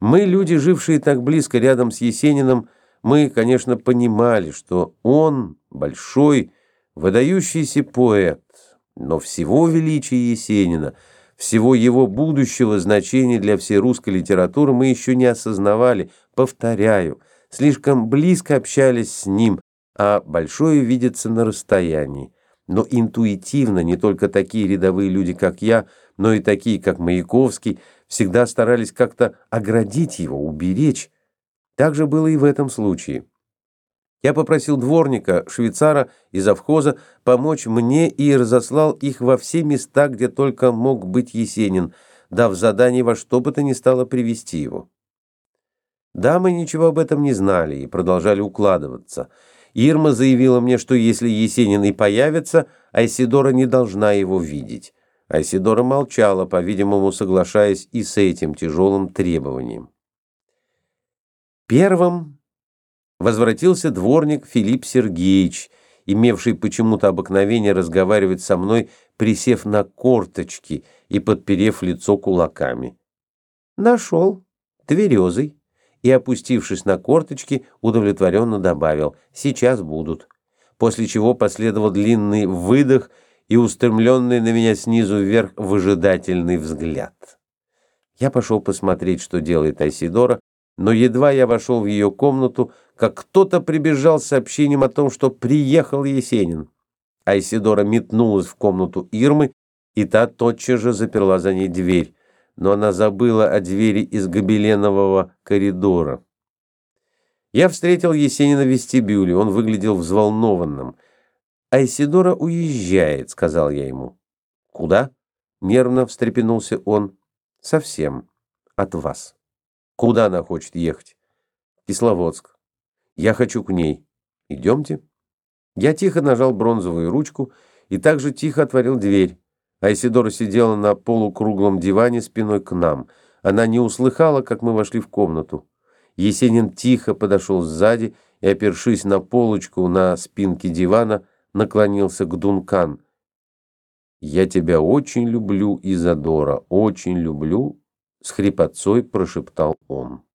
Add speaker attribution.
Speaker 1: Мы, люди, жившие так близко рядом с Есениным, мы, конечно, понимали, что он большой, выдающийся поэт, но всего величия Есенина, всего его будущего значения для всей русской литературы мы еще не осознавали, повторяю, слишком близко общались с ним, а большое видится на расстоянии. Но интуитивно не только такие рядовые люди, как я, но и такие, как Маяковский, всегда старались как-то оградить его, уберечь. Так же было и в этом случае. Я попросил дворника, швейцара и завхоза помочь мне и разослал их во все места, где только мог быть Есенин, дав задание во что бы то ни стало привести его. Дамы ничего об этом не знали и продолжали укладываться. Ирма заявила мне, что если Есенин и появится, Айсидора не должна его видеть. Айсидора молчала, по-видимому, соглашаясь и с этим тяжелым требованием. Первым возвратился дворник Филипп Сергеевич, имевший почему-то обыкновение разговаривать со мной, присев на корточки и подперев лицо кулаками. Нашел, тверезый, и, опустившись на корточки, удовлетворенно добавил «сейчас будут», после чего последовал длинный выдох и устремленный на меня снизу вверх выжидательный взгляд. Я пошел посмотреть, что делает Айсидора, но едва я вошел в ее комнату, как кто-то прибежал с сообщением о том, что приехал Есенин. Айсидора метнулась в комнату Ирмы, и та тотчас же заперла за ней дверь, но она забыла о двери из гобеленового коридора. Я встретил Есенина в вестибюле, он выглядел взволнованным. «Айсидора уезжает», — сказал я ему. «Куда?» — нервно встрепенулся он. «Совсем. От вас». Куда она хочет ехать? Кисловодск. Я хочу к ней. Идемте. Я тихо нажал бронзовую ручку и также тихо отворил дверь. Айсидора сидела на полукруглом диване спиной к нам. Она не услыхала, как мы вошли в комнату. Есенин тихо подошел сзади и, опершись на полочку на спинке дивана, наклонился к Дункан. «Я тебя очень люблю, Изадора, очень люблю», с хрипотцой прошептал он.